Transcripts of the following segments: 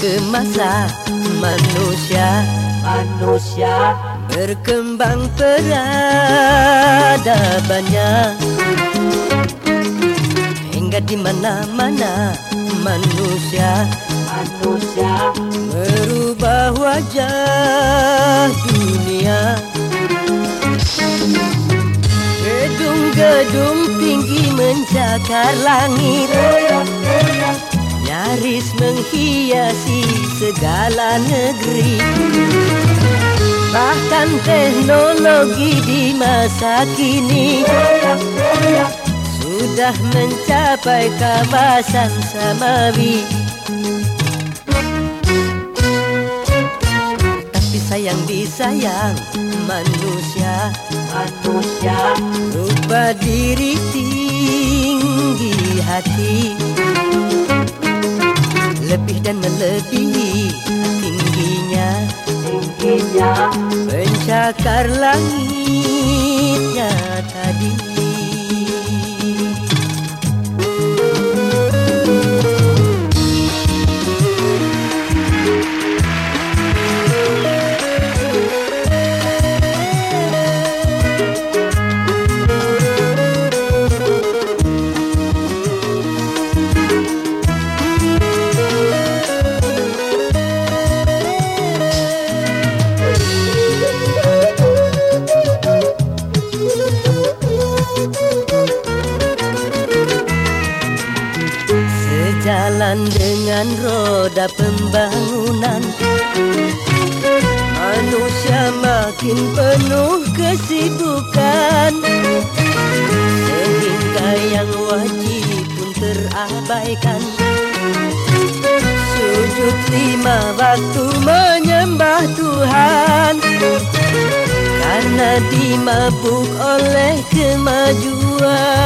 ke masa manusia. Manusia. Berkembang peradabannya. Hingga di mana-mana manusia. Manusia. Merubah wajah dunia. Gedung-gedung tinggi mencakar langit nyaris menghiasi segala negeri. Bahkan teknologi di masa kini Sudah mencapai kawasan samawi. Tapi sayang disayang manusia. Manusia. Rupa diri tinggi hati Pencakar langitnya tadi Sejalan dengan roda pembangunan. Manusia makin penuh kesibukan. Sehingga yang wajib pun terabaikan. Sujud lima waktu menyembah Tuhan. Karena dimabuk oleh kemajuan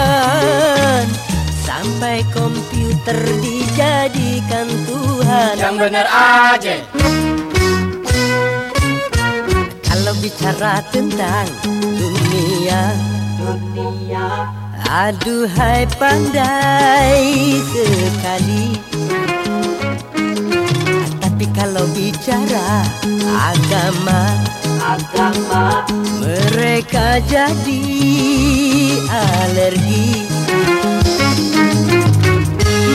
Sampai komputer dijadikan Tuhan. Yang bener aja. Kalau bicara tentang dunia dunia. Aduhai pandai sekali. Tapi kalau bicara agama agama. Mereka jadi alergi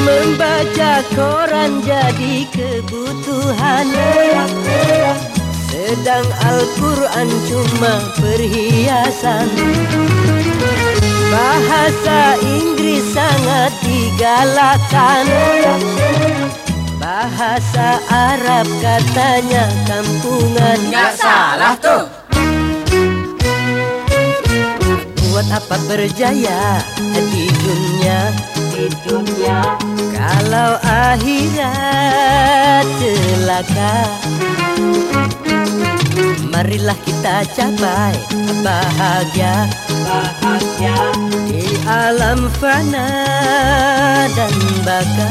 Membaca koran jadi kebutuhan. Sedang Al-Quran cuma perhiasan. Bahasa Inggris sangat digalakkan Bahasa Arab katanya kampungan. Nggak salah tuh. Buat apa berjaya di dunia di dunia Kalau akhirat celaka Marilah kita capai bahagia. Bahagia. Di alam fana dan baka